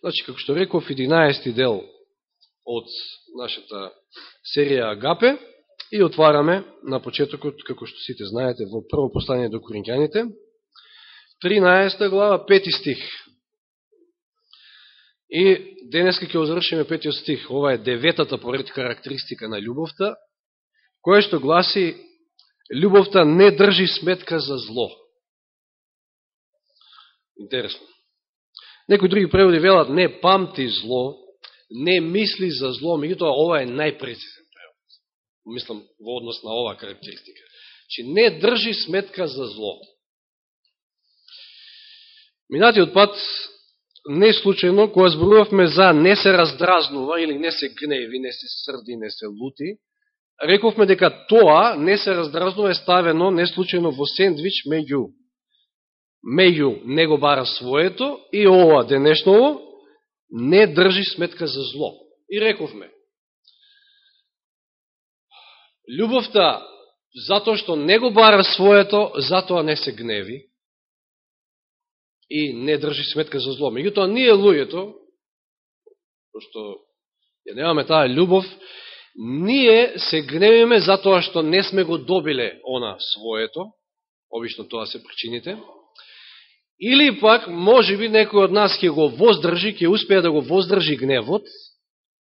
Значи, како што реков, 11 дел од нашата серија Агапе и отвараме на почетокот, како што сите знаете, во прво послание до Коринќаните, 13 глава, 5 стих. И денеска ќе озршиме петиот стих. Ова е деветата поред карактеристика на љубовта, која што гласи љубовта не држи сметка за зло. Интересно. Некои други преводи велат не памти зло, не мисли за зло, меѓутоа ова е најпрецизен превод. Мислам во однос на оваа карактеристика. Че не држи сметка за зло. Минатиот пат не случајно кога зборувавме за не се раздразнува или не се гневи, не се срди, не се лути, рековме дека тоа не се раздразнува е ставено не случајно во сендвич меѓу меѓу него бара своето и ова денешново не држи сметка за зло. И рековме, љубовта затоа што него бара своето, затоа не се гневи, и не држи сметка за зло. Меѓутоа, ние луѓето, што ја немаме таа љубов, ние се гневиме затоа што не сме го добиле она своето, обично тоа се причините, или пак, може би, некој од нас ќе го воздржи, ќе успее да го воздржи гневот,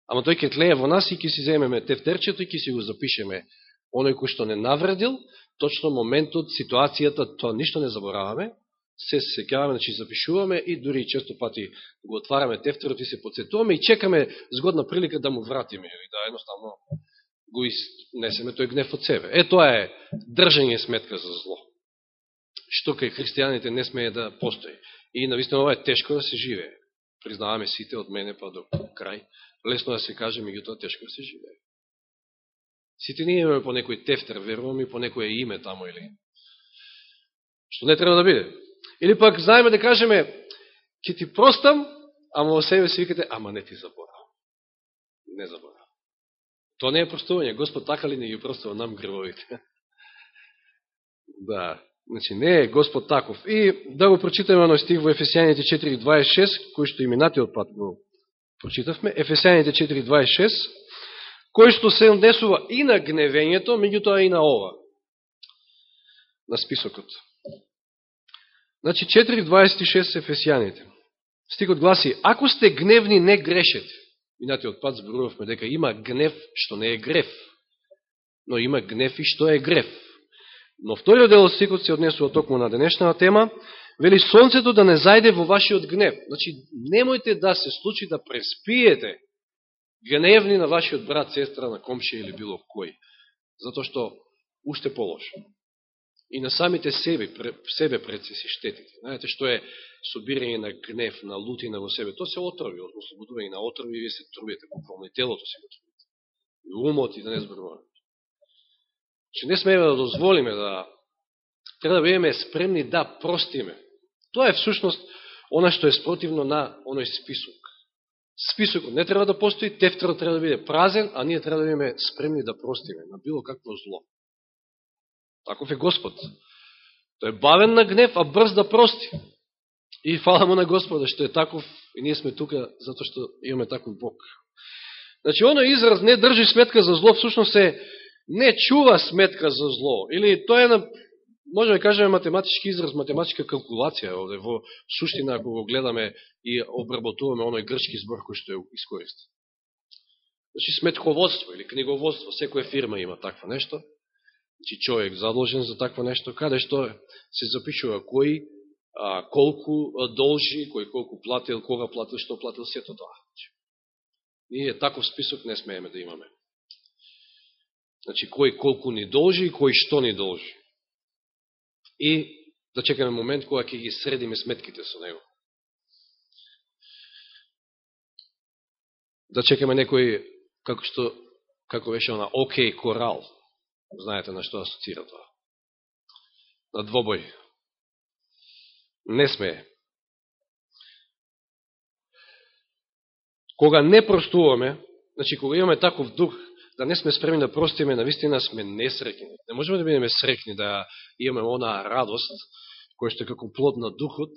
ама тој ќе тлее во нас и ќе си земеме тефтерчето и ќе си го запишеме оној кој што не навредил, точно моментот, ситуацијата, тоа ништо не забораваме, се секјаваме, значи запишуваме и дури често пати го отвараме тефтерот и се подсетуваме и чекаме згодна прилика да му вратиме и да едноставно го изнесеме тој гнев од себе. Е, тоа е држање сметка за зло. Што кај христијаните не смее да постои. И навистина ова е тешко да се живее. Признаваме сите од мене па до крај. Лесно да се каже, меѓутоа тешко да се живее. Сите ние имаме по некој тефтер, верувам и по некој име тамо или што не треба да биде. Или пак знаеме да кажеме, ќе ти простам, ама во себе си викате, ама не ти заборав. Не заборав. Тоа не е простување. Господ така ли не ги простува нам гревовите? да, значи не е Господ таков. И да го прочитаме на стих во Ефесијаните 4.26, кој што и минатиот пат го прочитавме. Ефесијаните 4.26, кој што се однесува и на гневењето, меѓутоа и на ова. На списокот. Значи 4.26 Ефесијаните. Стикот гласи, ако сте гневни, не грешете. Минатиот пат зборувавме дека има гнев што не е греф. Но има гнев и што е греф. Но вториот дел од стикот се однесува токму на денешната тема. Вели, сонцето да не зајде во вашиот гнев. Значи, немојте да се случи да преспиете гневни на вашиот брат, сестра, на комши или било кој. Затоа што уште полошо и на самите себе, себе пред се си штетите. Знаете што е собирање на гнев, на лутина во себе? Тоа се отрови, односно ослободување на отрови, вие се трубите, буквално и телото се го трубите. И умот и да не зборуваме. Че не смееме да дозволиме да треба да бидеме спремни да простиме. Тоа е всушност она што е спротивно на оној список. Списокот не треба да постои, тефтерот треба да биде празен, а ние треба да бидеме спремни да простиме на било какво зло. Таков е Господ. Тој е бавен на гнев, а брз да прости. И фала му на Господа што е таков и ние сме тука затоа што имаме таков Бог. Значи, оној израз не држи сметка за зло, всушност е не чува сметка за зло. Или тоа е на, може да кажеме математички израз, математичка калкулација, овде во суштина, ако го гледаме и обработуваме оној грчки збор кој што е искористен. Значи, сметководство или книговодство, секоја фирма има таква нешто Значи, човек задолжен за такво нешто, каде што се запишува кој, а, колку должи, кој колку платил, кога платил, што платил, сето тоа. Значи, ние таков список не смееме да имаме. Значи, кој колку ни должи и кој што ни должи. И да чекаме момент кога ќе ги средиме сметките со него. Да чекаме некој, како што, како беше она, окей, корал, Знаете на што асоцира тоа. На двобој. Не сме. Кога не простуваме, значи кога имаме таков дух, да не сме спремни да простиме, на вистина сме несрекни. Не можеме да бидеме срекни, да имаме онаа радост, која што е како плод на духот,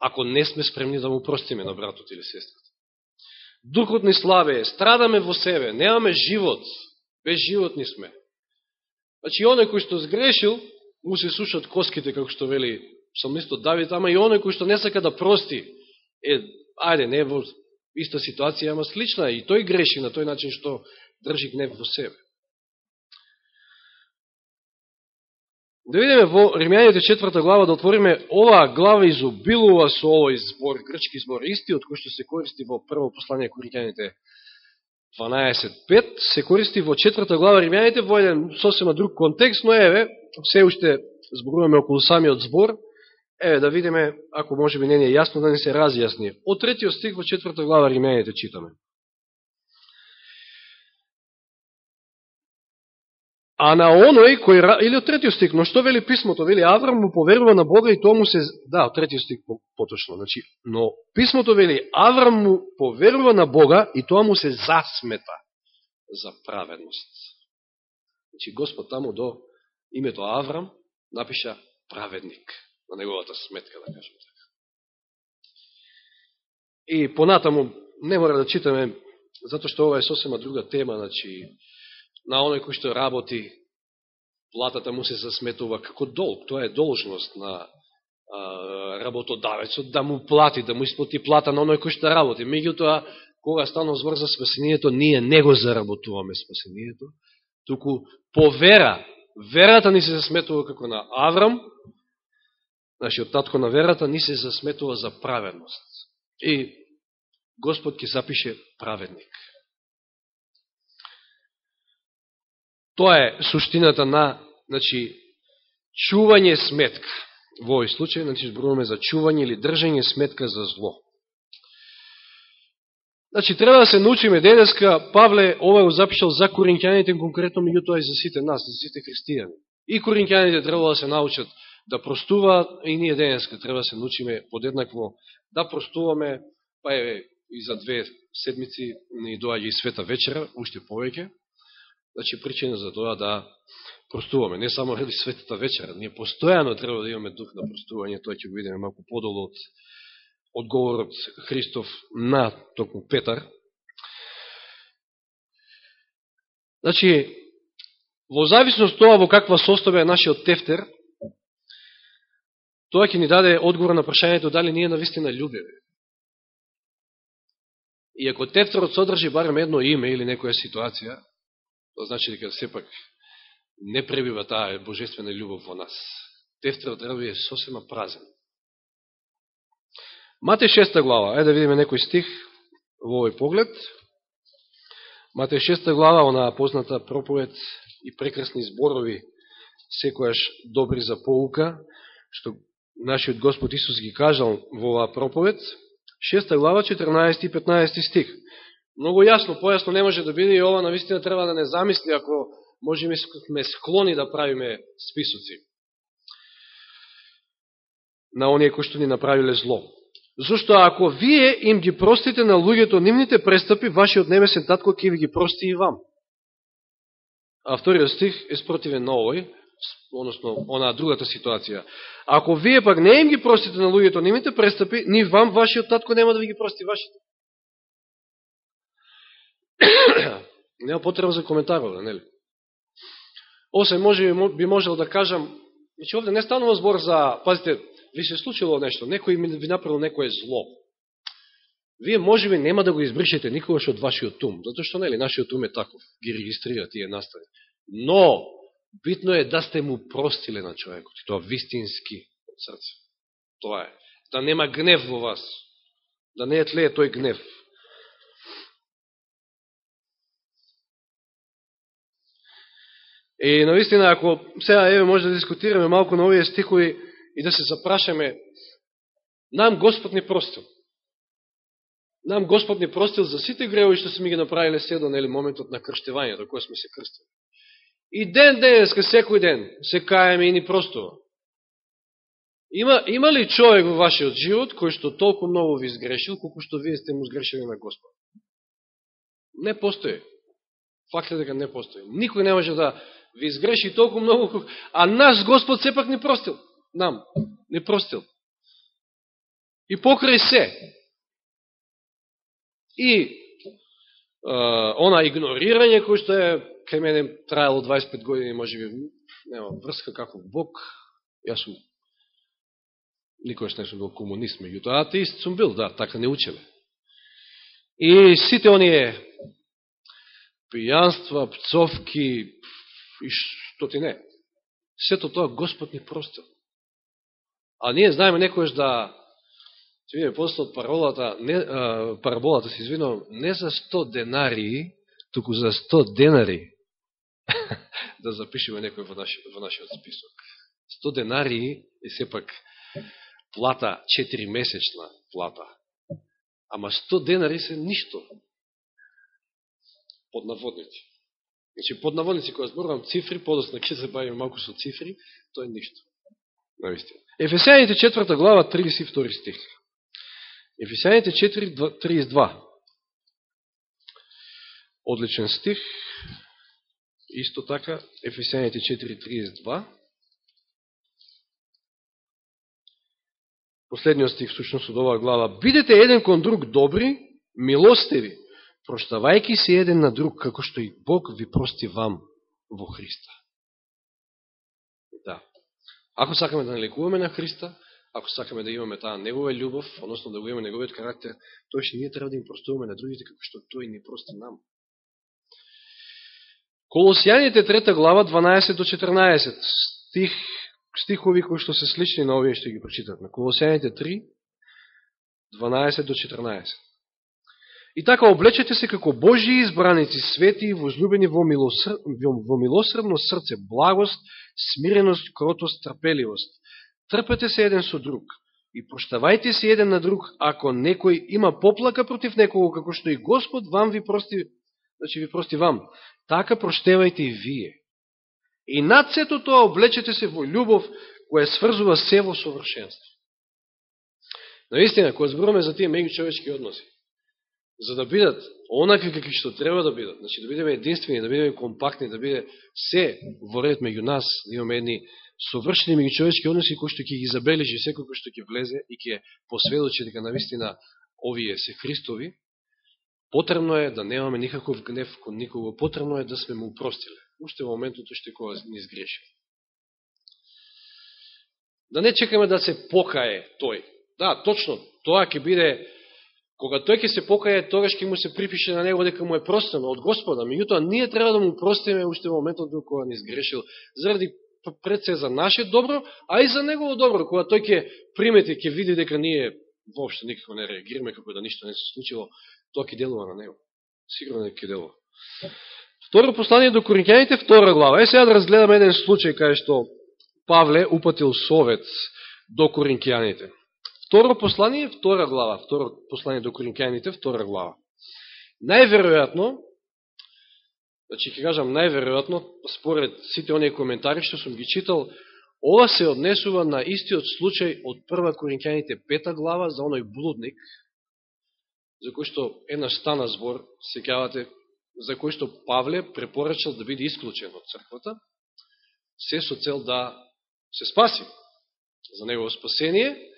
ако не сме спремни да му простиме на братот или сестрата. Духот ни слабе, страдаме во себе, немаме живот, без живот ни сме. Значи, оној кој што сгрешил, му се сушат коските, како што вели псалмистот Давид, ама и оној кој што не сака да прости, е, ајде, не во иста ситуација, ама слична, и тој греши на тој начин што држи гнев во себе. Да видиме во Римјаните четврта глава, да отвориме оваа глава изобилува со овој збор, грчки збор, истиот кој што се користи во прво послание Коринјаните 12.5, се користи во четврта глава Римјаните во еден сосема друг контекст, но еве, се уште зборуваме околу самиот збор, еве да видиме, ако може би не е јасно, да не се разјасни. Од третиот стих во четврта глава Римјаните читаме. А на оној кој или од третиот стих, но што вели писмото? Вели Аврам му поверува на Бога и тоа му се да, од третиот стих поточно, значи, но писмото вели Аврам му поверува на Бога и тоа му се засмета за праведност. Значи Господ таму до името Аврам напиша праведник на неговата сметка, да кажем така. И понатаму не мора да читаме затоа што ова е сосема друга тема, значи на оној кој што работи, платата му се засметува како долг. Тоа е должност на а, работодавецот да му плати, да му исплати плата на оној кој што работи. Меѓутоа, кога станува збор за спасението, ние не го заработуваме спасението, туку по вера, верата ни се засметува како на Аврам, нашиот татко на верата, ни се засметува за праведност. И Господ ќе запише праведник. Тоа е суштината на значи, чување сметка. Во овој случај, значи, зборуваме за чување или држање сметка за зло. Значи, треба да се научиме денеска, Павле ова го запишал за коринќаните, конкретно меѓу тоа и за сите нас, за сите христијани. И коринќаните треба да се научат да простуваат, и ние денеска треба да се научиме подеднакво да простуваме, па е и за две седмици ни доаѓа и света вечера, уште повеќе. Значи, причина за тоа да простуваме. Не само рели светата вечера, ние постојано треба да имаме дух на простување, тоа ќе го видиме малку подолу од одговорот Христов на токму Петар. Значи, во зависност тоа во каква состојба е нашиот тефтер, тоа ќе ни даде одговор на прашањето дали ние навистина љубиме. И ако тефтерот содржи барем едно име или некоја ситуација, Тоа значи дека сепак не пребива таа божествена љубов во нас. Тефтерот треба е сосема празен. Мате 6 глава, ајде да видиме некој стих во овој поглед. Мате 6 глава, онаа позната проповед и прекрасни зборови, секојаш добри за поука, што нашиот Господ Исус ги кажал во оваа проповед. 6 глава, 14 и 15 стих. Многу јасно, појасно не може да биде и ова навистина треба да не замисли ако можеме сме склони да правиме списоци на оние кои што ни направиле зло. Зошто ако вие им ги простите на луѓето нивните престапи, вашиот небесен татко ќе ви ги прости и вам. А вториот стих е спротивен на овој, односно онаа другата ситуација. Ако вие пак не им ги простите на луѓето нивните престапи, ни вам вашиот татко нема да ви ги прости вашите. Нема потреба за коментар овде, нели? Осе, може би можел да кажам, значи овде не станува збор за, пазите, ви се случило нешто, некој ви направил некое зло. Вие може би нема да го избришете никогаш од вашиот ум, затоа што нели нашиот ум е таков, ги регистрира тие настави. Но битно е да сте му простиле на човекот, и тоа вистински од срце. Тоа е. Да нема гнев во вас. Да не е тлее тој гнев. И наистина, ако сега еве може да дискутираме малку на овие стихови и да се запрашаме, нам Господ ни простил. Нам Господ ни простил за сите греови што сме ги направиле се до нели моментот на крштевањето, кој сме се крстили. И ден денеска, секој ден, се каеме и ни простува. Има, има ли човек во вашиот живот кој што толку многу ви изгрешил, колку што вие сте му изгрешили на Господ? Не постои. Факт е дека не постои. Никој не може да ви изгреши толку многу, а наш Господ сепак не простил. Нам, не простил. И покрај се. И е, она игнорирање кој што е кај мене трајало 25 години, може би нема врска како Бог. Јас сум никојаш не сум бил комунист, меѓутоа атеист сум бил, да, така не учеле. И сите оние пијанства, пцовки и што ти не, сето тоа Господ ни простил. А ние знаеме некојаш да ќе видиме после од паролата, не, а, параболата се извинувам, не за 100 денари, туку за 100 денари да запишеме некој во, наш, во нашиот список. 100 денари е сепак плата 4 месечна плата. Ама 100 денари се ништо. Под наводните. Значи, под наводници, кога зборувам цифри, подосна ќе се бавим малку со цифри, тоа е ништо. Наистина. Ефесијаните 4 глава, 32 стих. Ефесијаните 4, 32. Одличен стих. Исто така, Ефесијаните 4, 32. последниот стих всушност од оваа глава, бидете еден кон друг добри, милостиви, проштавајки се еден на друг, како што и Бог ви прости вам во Христа. Да. Ако сакаме да наликуваме на Христа, ако сакаме да имаме таа негова љубов, односно да го имаме неговиот карактер, тој што ние треба да им простуваме на другите, како што тој ни прости нам. Колосијаните 3 глава 12 до 14 стих стихови кои што се слични на овие што ги прочитавме. Колосијаните 3, 12 до 14. И така облечете се како Божи избраници, свети и возлюбени во, милоср... во милосрдно срце, благост, смиреност, кротост, трпеливост. Трпете се еден со друг и проштавајте се еден на друг, ако некој има поплака против некого, како што и Господ вам ви прости, значи ви прости вам. Така проштевајте и вие. И над сето тоа облечете се во љубов, која сврзува се во совршенство. Наистина, кога зборуваме за тие меѓучовечки односи, за да бидат онакви какви што треба да бидат, значи да бидеме единствени, да бидеме компактни, да биде се во ред меѓу нас, да имаме едни совршени меѓучовечки односи кои што ќе ги забележи секој кој што ќе влезе и ќе посведочи дека навистина овие се Христови, потребно е да немаме никаков гнев кон никого, потребно е да сме му упростиле уште во моментот што кога не изгреши. Да не чекаме да се покае тој. Да, точно, тоа ќе биде, кога тој ќе се покае, тогаш ќе му се припише на него дека му е простено од Господа. Меѓутоа, ние треба да му простиме уште во моментот кога не изгрешил, заради пред се за наше добро, а и за негово добро, кога тој ќе примети, ќе види дека ние воопшто никако не реагираме, како да ништо не се случило, тоа ќе делува на него. Сигурно да ќе делува. Второ послание до Коринќаните, втора глава. Е, сега да разгледаме еден случај кај што Павле упатил совет до Коринќаните. Второ послание, втора глава. Второ послание до Коринќаните, втора глава. Најверојатно, значи ќе кажам најверојатно, според сите оние коментари што сум ги читал, ова се однесува на истиот случај од прва Коринќаните пета глава за оној блудник, за кој што еднаш стана збор, секјавате за кој што Павле препорачал да биде исклучен од црквата, се со цел да се спаси за негово спасение.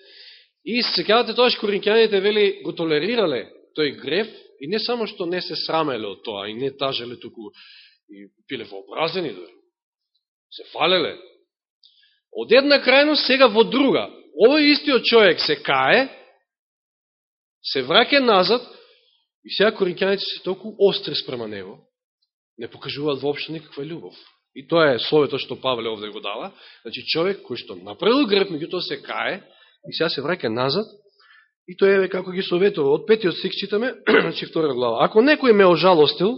И секавате тоа што коринќаните вели го толерирале тој греф и не само што не се срамеле од тоа и не тажеле туку и пиле вообразени дори. Се фалеле. Од една крајност сега во друга. Овој истиот човек се кае, се враке назад И сега коринќаните се толку остри спрема него, не покажуваат воопшто никаква љубов. И тоа е словето што Павле овде го дала. Значи човек кој што направил греб, меѓутоа се кае, и сега се враќа назад, и тоа е како ги советува. Од петиот стих читаме, значи втора глава. Ако некој ме ожалостил,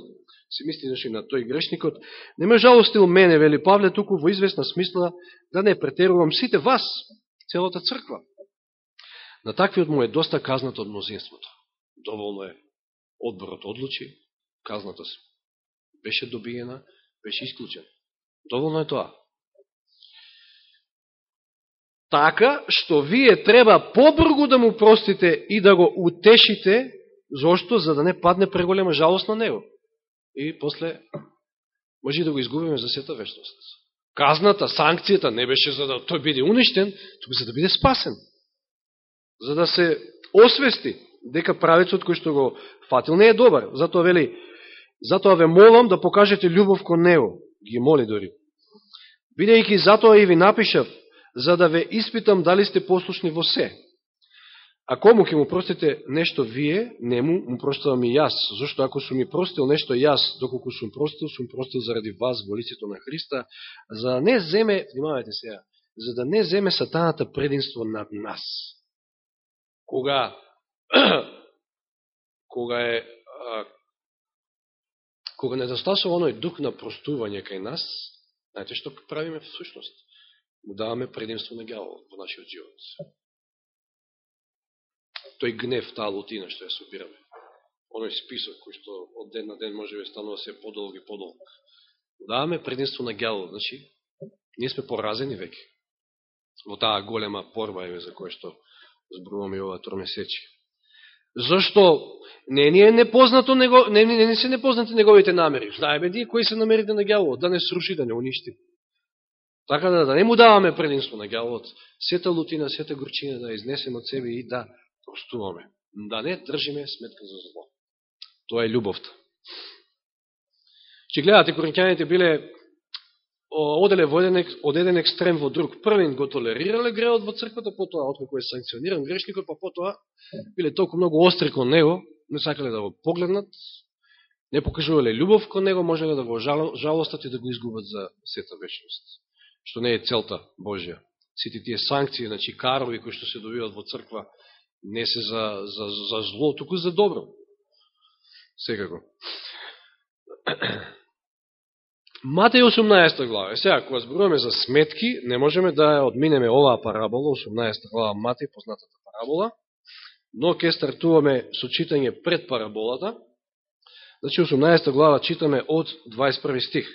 се мисли значи, на тој грешникот, не ме ожалостил мене, вели Павле, туку во известна смисла да не претерувам сите вас, целата црква. На таквиот му е доста казната од мнозинството. Доволно е одборот одлучи, казната беше добиена, беше исклучена. Доволно е тоа. Така, што вие треба побргу да му простите и да го утешите, зошто? За да не падне преголема жалост на него. И после може да го изгубиме за сета вечност. Казната, санкцијата не беше за да тој биде уништен, туку за да биде спасен. за да се освести дека правецот кој што го фатил не е добар. Затоа вели, затоа ве молам да покажете љубов кон него. Ги моли дори. Бидејќи затоа и ви напишав, за да ве испитам дали сте послушни во се. А кому ќе му простите нешто вие, не му, му и јас. Зошто ако сум ми простил нешто јас, доколку сум простил, сум простил заради вас во лицето на Христа, за да не земе, внимавајте сега, за да не земе сатаната прединство над нас. Кога, кога е, кога не застасува оној дух на простување кај нас, знаете што правиме в сушност? Му даваме предимство на гјавол во нашиот живот тој гнев, таа лутина што ја собираме. Оној список кој што од ден на ден може да станува се подолг и подолг. Даваме предимство на гјалот, значи, ние сме поразени веќе во таа голема порба еве за која што збруваме ова тромесечи. Зошто не ни е непознато него, не, не, не се непознати неговите намери. Знаеме ние кои се намерите на гјалот, да не сруши, да не уништи. Така да, да не му даваме прединство на гјавот, сета лутина, сета горчина да изнесем од себе и да простуваме. Да не држиме сметка за зло. Тоа е љубовта. Че гледате, коринќаните биле оделе во еден, од еден екстрем во друг. Првин го толерирале греот во црквата, потоа откако е санкциониран грешникот, па потоа биле толку многу остри кон него, не сакале да го погледнат, не покажувале љубов кон него, можеле да го жалостат и да го изгубат за сета вечност. Што не е целта Божја. Сите тие санкции, значи карови кои што се добиват во црква, не се за, за, за зло, туку за добро. Секако. Матеј 18 глава. Сега, кога зборуваме за сметки, не можеме да одминеме оваа парабола, 18 глава Матеј, познатата парабола, но ќе стартуваме со читање пред параболата. Значи, 18 глава читаме од 21 стих.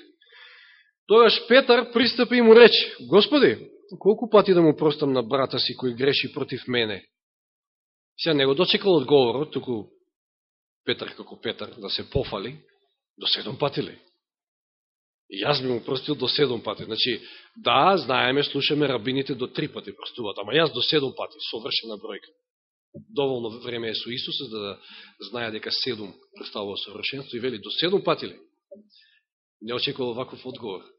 Тогаш Петар пристапи и му рече, Господи, колку пати да му простам на брата си кој греши против мене? Сега не го дочекал одговорот, туку Петар како Петар да се пофали до седом пати ли? И јас би му простил до седом пати. Значи, да, знаеме, слушаме рабините до три пати простуват, ама јас до седом пати, совршена бројка. Доволно време е со Исуса за да знае дека седом представува совршенство и вели до седом пати ли? Не очекувал ваков одговор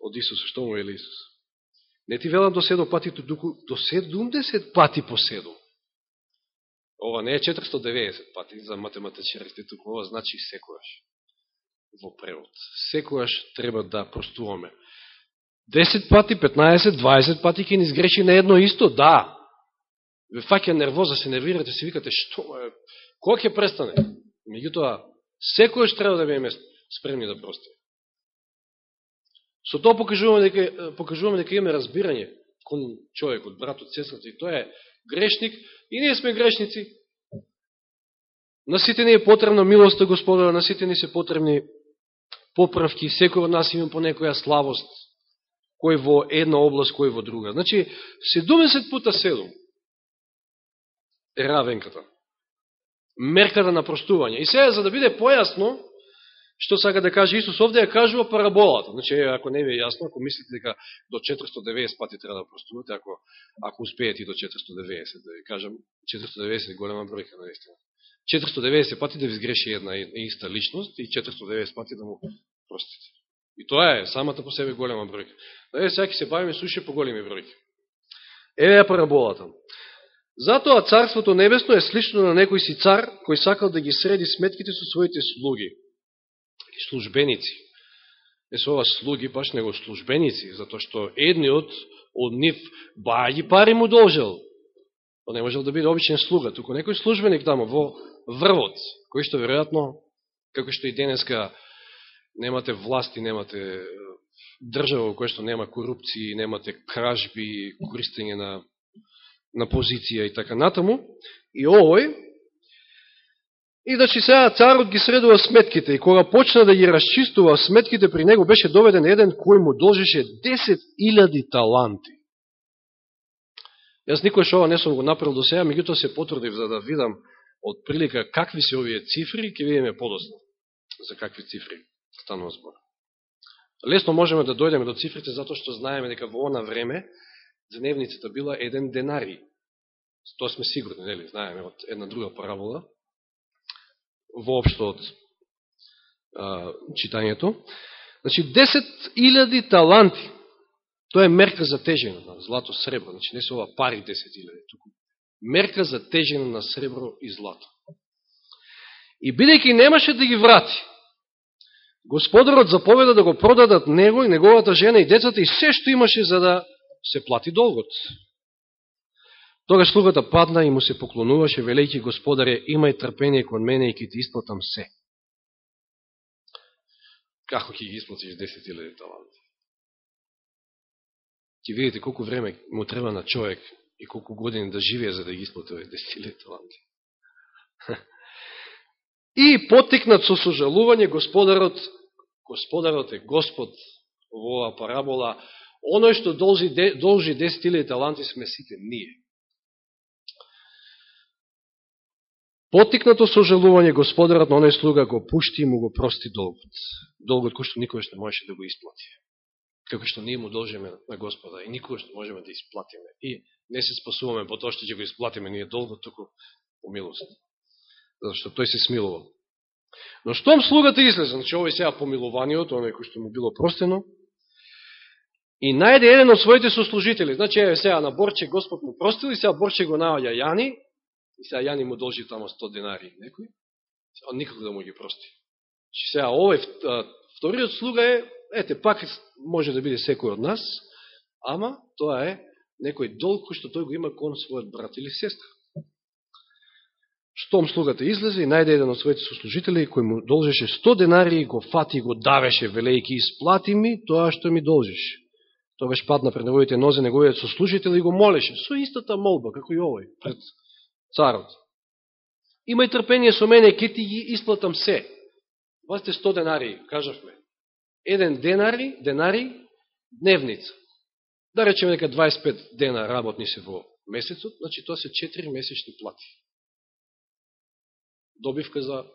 од Исус. Што му вели Исус? Не ти велам до седом пати, туку до седумдесет пати по седом. Ова не е 490 пати за математичарите, туку ова значи секојаш во превод. Секојаш треба да простуваме. 10 пати, 15, 20 пати ќе ни сгреши на едно исто, да. Ве фаќа нервоза, се нервирате, се викате, што е, кога ќе престане? Меѓутоа, секојаш треба да биеме спремни да простиме. Со тоа покажуваме дека, покажуваме дека имаме разбирање кон човекот, братот, сестрата, и тоа е грешник, и ние сме грешници. На сите ни е потребна милоста Господа, на сите ни се потребни поправки, секој од нас има по некоја славост, кој во една област, кој во друга. Значи, 70 пута 7 е равенката. Мерката на простување. И сега, за да биде појасно, што сака да каже Исус, овде ја кажува параболата. Значи, ако не ви е јасно, ако мислите дека до 490 пати треба да простувате, ако, ако успеете и до 490, да ви кажам, 490 е голема бројка, наистина. 490 пати да ви сгреши една иста личност и 490 пати да му простите. И тоа е самата по себе голема бројка. Да сега се бавиме суше по големи бројки. Еве ја параболата. Затоа Царството Небесно е слично на некој си цар, кој сакал да ги среди сметките со своите слуги службеници. Е со ова слуги, баш него службеници, затоа што едниот од нив бајаги пари му должел. Он не можел да биде обичен слуга, туку некој службеник тамо во врвот, кој што веројатно, како што и денеска немате власти, немате држава во која што нема корупција, немате кражби, користење на, на позиција и така натаму. И овој, И значи сега царот ги средува сметките и кога почна да ги расчистува сметките при него беше доведен еден кој му должеше 10.000 таланти. Јас никој шо ова не сум го направил до сега, меѓутоа се потрудив за да видам од прилика какви се овие цифри, ќе видиме подосно за какви цифри станува збор. Лесно можеме да дојдеме до цифрите затоа што знаеме дека во она време дневницата била еден денари. Тоа сме сигурни, нели, знаеме од една друга парабола, воопшто од а, читањето. Значи, 10.000 таланти, тоа е мерка за тежина на злато, сребро, значи не се ова пари 10.000, туку мерка за тежина на сребро и злато. И бидејќи немаше да ги врати, Господарот заповеда да го продадат него и неговата жена и децата и се што имаше за да се плати долгот. Тогаш слугата падна и му се поклонуваше, велејќи Господаре, имај трпение кон мене и ќе ти исплатам се. Како ќе ги исплатиш 10.000 таланти? Ќе видите колку време му треба на човек и колку години да живее за да ги исплати 10.000 таланти. И потекнат со сожалување господарот Господарот е Господ во оваа парабола, оној што должи, должи 10.000 таланти сме сите ние. Потикнато сожалување господарот на оној слуга го пушти и му го прости долгот. Долгот кој што никој не можеше да го исплати. Како што ние му должиме на Господа и никој што можеме да исплатиме. И не се спасуваме по тоа што ќе го исплатиме ние долгот, току по милост. Зато што тој се смилувал. Но штом слугата излезе, значи овој сега помилуваниот, оној кој што му било простено, и најде еден од своите сослужители. Значи, еве сега на Борче Господ му простил и сега Борче го наоѓа Јани, и сега Јани му должи тамо 100 денари некој, он никако да му ги прости. Че сега овој вториот слуга е, ете, пак може да биде секој од нас, ама тоа е некој долг кој што тој го има кон својот брат или сестра. Штом слугата излезе и најде еден од своите сослужители кој му должеше 100 денари и го фати и го давеше, велејки исплати ми тоа што ми должиш. Тогаш падна пред неговите нозе неговиот сослужител и го молеше, со истата молба, како и овој, пред царот. Имај трпение со мене, ке ти ги исплатам се. Вас 100 денари, кажавме. Еден денари, денари, дневница. Да речеме дека 25 дена работни се во месецот, значи тоа се 4 месечни плати добивка за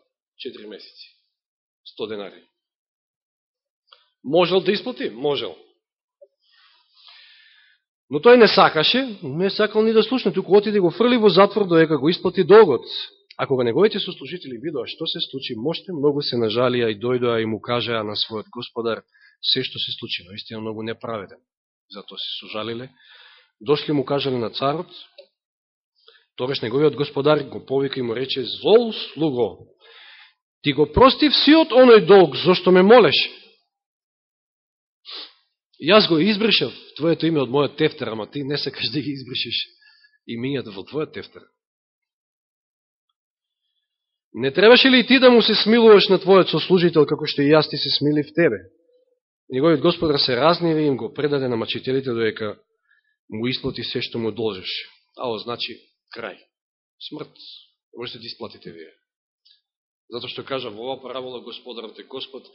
4 месеци. 100 денари. Можел да исплати? Можел. Но тој не сакаше, не сакал ни да слушне, туку отиде го фрли во затвор доека го исплати долгот. А кога неговите сослужители видоа што се случи, моште многу се нажалија и дојдоа и му кажаа на својот господар се што се случи, но истина многу неправеден. Затоа се сужалиле, Дошли му кажале на царот, Тогаш неговиот господар го повика и му рече, зол слуго, ти го прости всиот оној долг, зашто ме молеше. Јас го избришав твоето име од мојот тефтер, ама ти не сакаш да ги избришиш имињата во твојот тефтер. Не требаше ли ти да му се смилуваш на твојот сослужител, како што и јас ти се смили в тебе? Неговиот господар се разневи и им го предаде на мачителите, доека му исплати се што му должеше. А значи, крај. Смрт. Можете да исплатите вие. Затоа што кажа во ова парабола Господарот е Господ,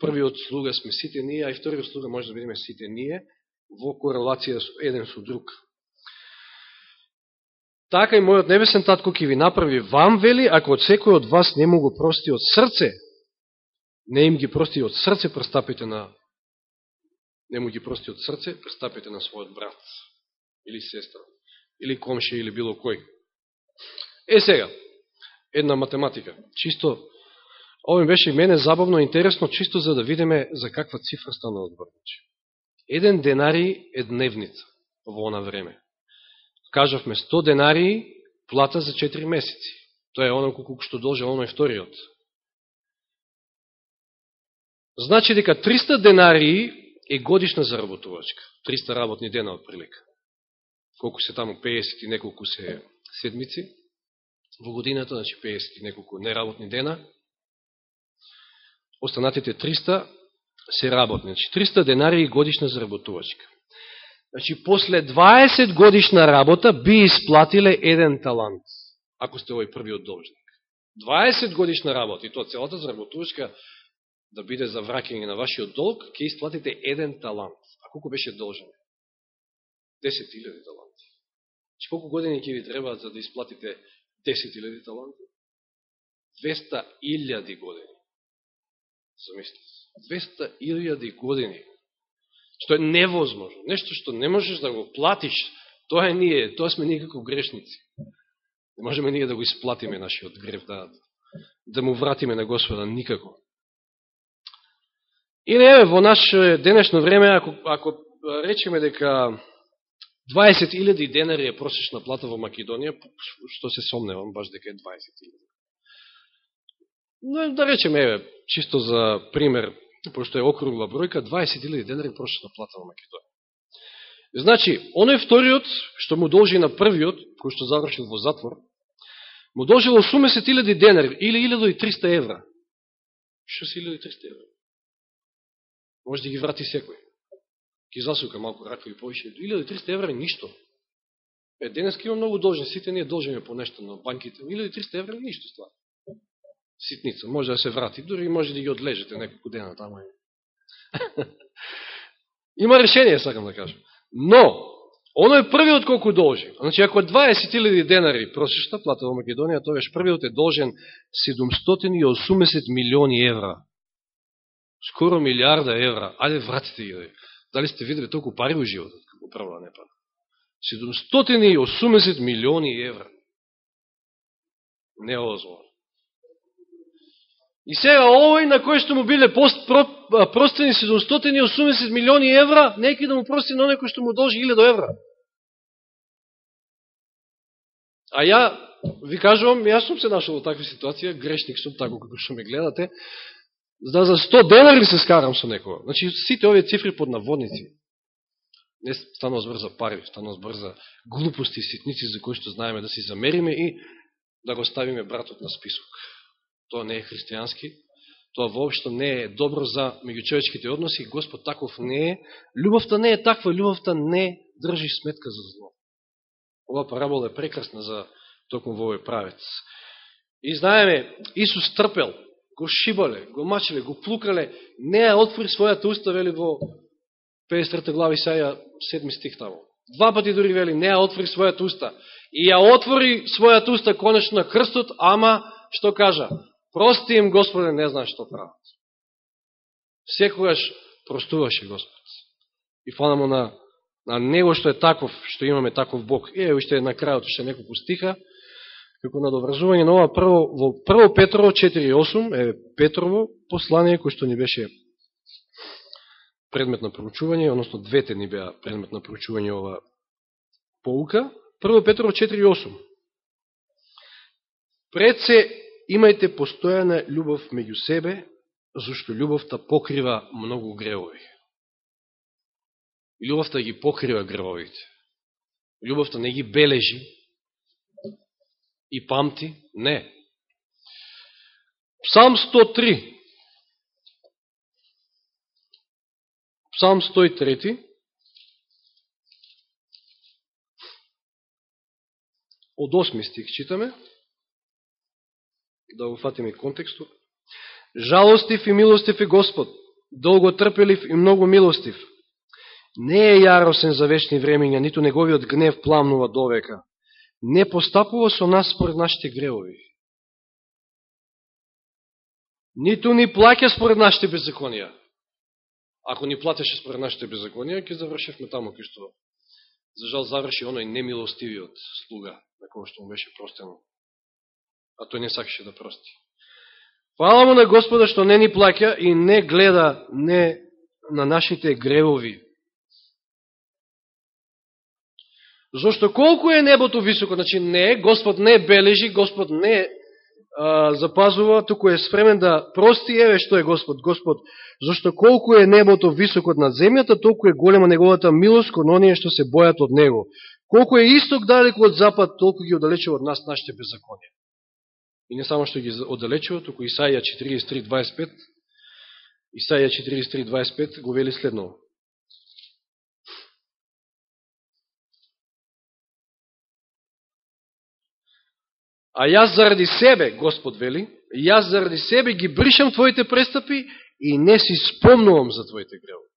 првиот слуга сме сите ние, а и вториот слуга може да бидеме сите ние, во корелација еден со друг. Така и мојот небесен татко ќе ви направи вам вели, ако од секој од вас не му го прости од срце, не им ги прости од срце, престапите на не му ги прости од срце, престапите на својот брат или сестра или комши, или било кој. Е сега, една математика. Чисто, ово беше и мене забавно интересно, чисто за да видиме за каква цифра стана одборничи. Еден денари е дневница во она време. Кажавме 100 денари плата за 4 месеци. Тоа е оно колку што должи оној вториот. Значи дека 300 денари е годишна заработувачка. 300 работни дена од прилика колку се таму 50 и неколку се седмици во годината, значи 50 и неколку неработни дена. Останатите 300 се работни. Значи 300 денари и годишна заработувачка. Значи после 20 годишна работа би исплатиле еден талант, ако сте овој првиот должник. 20 годишна работа и тоа целата заработувачка да биде за вракење на вашиот долг, ќе исплатите еден талант. А колку беше должен? 10.000 таланти. Че колку години ќе ви треба за да исплатите 10.000 таланти? 200.000 години. Замислите. 200.000 години. Што е невозможно. Нешто што не можеш да го платиш, тоа е ние, тоа сме никако грешници. Не можеме ние да го исплатиме нашиот грев, да, да му вратиме на Господа никако. И не, во наше денешно време, ако, ако речеме дека 20.000 денари е просечна плата во Македонија, што се сомневам баш дека е 20.000. Но да речем, еве, чисто за пример, пошто е округла бројка, 20.000 денари просечна плата во Македонија. Значи, оној вториот, што му должи на првиот, кој што завршил во затвор, му должил 80.000 денари, или 1300 евра. Што се 1300 евра? Може да ги врати секој Ки засука малку раква и повише. 1300 евра е ништо. Е, денес има многу должен, сите ние должиме по нешто на банките. 1300 евра е ништо ствар. Ситница, може да се врати, дори може да ги одлежете неколку дена тама. има решение, сакам да кажам. Но, оно е првиот колку должи. Значи, ако 20.000 денари просечна плата во Македонија, тогаш првиот е должен 780 милиони евра. Скоро милиарда евра. Ајде, вратите ги. Дали сте видели толку пари во животот, како прва не пара? 780 милиони евра. Не Неозможно. И сега овој на кој што му биле пост, про, простени 780 милиони евра, неки да му прости на некој што му должи 1000 евра. А ја, ви кажувам, јас сум се нашол во таква ситуација, грешник сум, тако како што ме гледате, за за 100 денари се скарам со некој. Значи, сите овие цифри под наводници. Не станува збор за пари, станува збор за глупости, ситници за кои што знаеме да си замериме и да го ставиме братот на список. Тоа не е христијански, тоа воопшто не е добро за меѓучовечките односи, Господ таков не е. Любовта не е таква, любовта не држи сметка за зло. Ова парабола е прекрасна за токму во овој правец. И знаеме, Исус трпел, го шибале, го мачеле, го плукале, не ја отвори својата уста, вели во 53 глави Исаја 7 стих тамо. Два пати дори вели, не ја отвори својата уста. И ја отвори својата уста конечно на крстот, ама, што кажа? Прости им, Господе, не знаеш што прават. Секогаш простуваше Господ. И фала на, на Него што е таков, што имаме таков Бог. И е, уште на крајот, уште неколку стиха како надоврзување на ова прво, во прво Петрово 4.8, е Петрово послание, кој што ни беше предмет на проучување, односно двете ни беа предмет на проучување ова поука. Прво Петрово 4.8. Пред се имајте постојана љубов меѓу себе, зашто љубовта покрива многу гревови. Љубовта ги покрива гревовите. Љубовта не ги бележи, и памти? Не. Псалм 103. Псалм 103. Од 8 стих читаме. Да го фатиме контекстот. Жалостив и милостив е Господ, долго трпелив и многу милостив. Не е јаросен за вечни времења, ниту неговиот гнев пламнува довека не постапува со нас според нашите греови. Ниту ни плаќа според нашите беззаконија. Ако ни платеше според нашите беззаконија, ќе завршевме таму кај што за жал заврши оној немилостивиот слуга, на кој што му беше простено. А тој не сакаше да прости. Фала му на Господа што не ни плаќа и не гледа не на нашите гревови, Зошто колку е небото високо, значи не, Господ не бележи, Господ не а, запазува, туку е спремен да прости, еве што е Господ, Господ, Зошто колку е небото високо над земјата, толку е голема неговата милост кон оние што се бојат од Него. Колку е исток далеко од запад, толку ги оддалечува од нас нашите беззаконија. И не само што ги оддалечува, туку Исаија 43.25, Исаија 43.25 го вели следново. А јас заради себе, Господ вели, јас заради себе ги бришам твоите престапи и не си спомнувам за твоите гревови.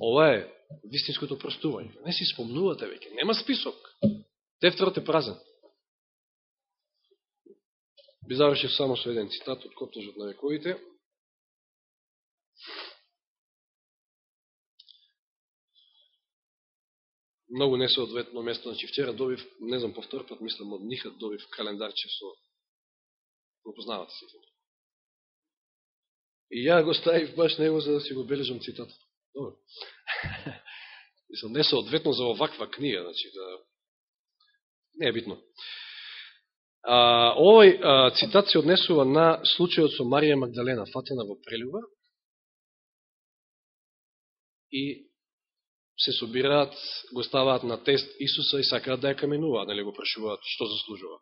Ова е вистинското простување. Не си спомнувате веќе. Нема список. Тефтерот е празен. Би завршив само со еден цитат од Коптежот на вековите. многу несоодветно место. Значи, вчера добив, не знам, повтор, пат, мислам, од Нихат добив календарче со... Го познавате си. И ја го ставив баш него за да си го бележам цитатот. Добро. Мислам, несоодветно за оваква книга, значи, да... Не е битно. А, овој а, цитат се однесува на случајот со Марија Магдалена, фатена во прелюба, и се собираат, го ставаат на тест Исуса и сакаат да ја каменуваат, нели го прашуваат што заслужува.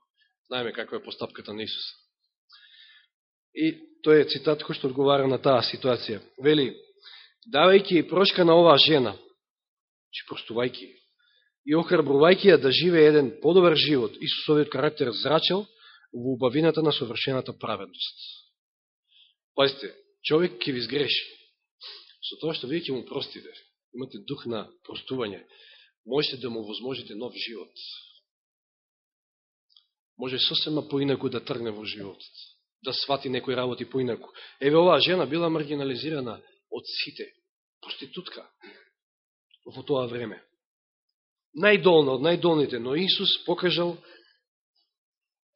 Знаеме каква е постапката на Исуса. И тој е цитат кој што одговара на таа ситуација. Вели, давајќи прошка на оваа жена, че простувајќи и охрабрувајќи ја да живее еден подобар живот, Исусовиот карактер зрачел во убавината на совршената праведност. Пазите, човек ќе ви сгреши. Со тоа што вие ќе му простите, имате дух на простување, можете да му возможите нов живот. Може сосема поинаку да тргне во животот, да свати некои работи поинаку. Еве оваа жена била маргинализирана од сите, проститутка во тоа време. Најдолна од најдолните, но Исус покажал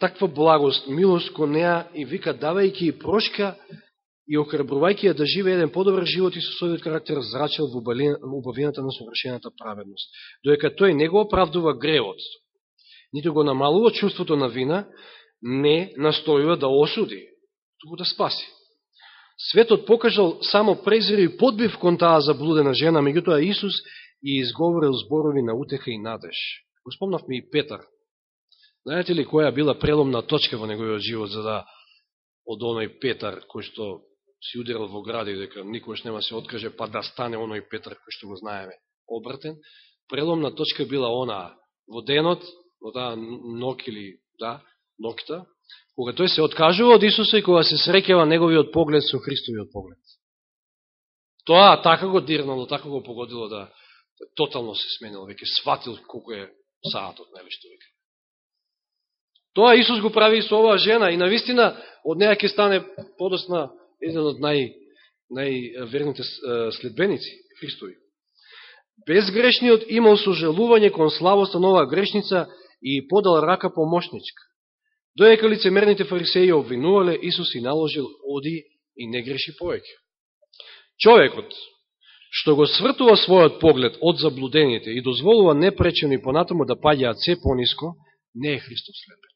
таква благост, милост кон неа и вика, давајќи и прошка и окрабрувајќи ја да живе еден подобар живот Исусовиот карактер зрачал во убавината на совршената праведност. Доека тој не го оправдува гревот, нито го намалува чувството на вина, не настојува да осуди, туку да спаси. Светот покажал само презир и подбив кон таа заблудена жена, меѓутоа Исус и изговорил зборови на утеха и надеж. Го спомнавме и Петар. Знаете ли која била преломна точка во неговиот живот за да од оној Петар кој што си удирал во гради, дека никош нема да се откаже, па да стане оној Петар кој што го знаеме, обртен. Преломна точка била она во денот, во таа нок или, да, нокта, кога тој се откажува од Исуса и кога се срекева неговиот поглед со Христовиот поглед. Тоа така го дирнало, така го погодило да тотално се сменил, веќе сватил колко е саатот, нели што веќе. Тоа Исус го прави и со оваа жена и навистина од неја ќе стане подосна еден од нај, најверните следбеници Христови. Безгрешниот имал сожалување кон славоста на оваа грешница и подал рака помошничка. Доека лицемерните фарисеи обвинувале, Исус и наложил оди и не греши повеќе. Човекот, што го свртува својот поглед од заблудените и дозволува непречено и понатаму да паѓаат се пониско, не е Христос следбен.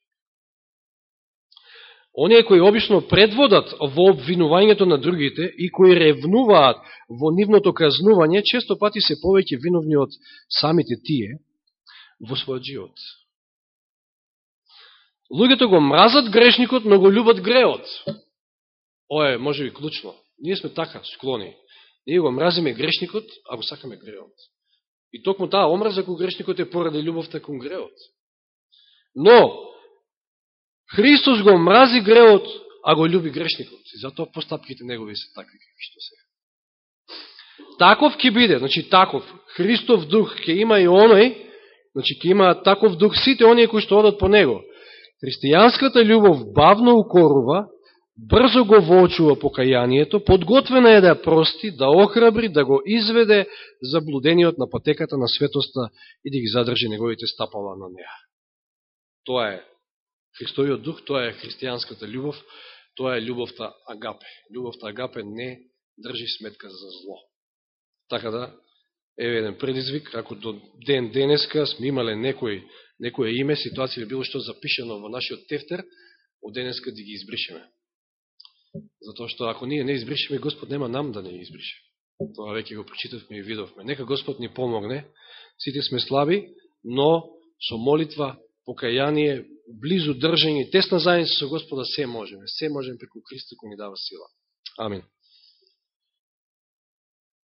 Оние кои обично предводат во обвинувањето на другите и кои ревнуваат во нивното казнување, често пати се повеќе виновни од самите тие во својот живот. Луѓето го мразат грешникот, но го любат греот. Ое, може би клучно. Ние сме така склони. Ние го мразиме грешникот, а го сакаме греот. И токму таа омраза кон грешникот е поради љубовта кон греот. Но, Христос го мрази греот, а го љуби грешникот. И затоа постапките негови се такви какви што се. Таков ќе биде, значи таков, Христов дух ќе има и оној, значи ќе има таков дух сите оние кои што одат по него. Христијанската љубов бавно укорува, брзо го воочува покајанието, подготвена е да ја прости, да охрабри, да го изведе заблудениот на патеката на светоста и да ги задржи неговите стапала на неа. Тоа е Христојот дух, тоа е христијанската љубов, тоа е љубовта агапе. Љубовта агапе не држи сметка за зло. Така да, еве еден предизвик, ако до ден денеска сме имале некој, некој име, ситуација или било што запишено во нашиот тефтер, од денеска да ги избришеме. Затоа што ако ние не избришеме, Господ нема нам да не избрише. Тоа веќе го прочитавме и видовме. Нека Господ ни помогне. Сите сме слаби, но со молитва покаяние, близу држање, тесна заедница со Господа, се можеме. Се можеме преку Христа кој ни дава сила. Амин.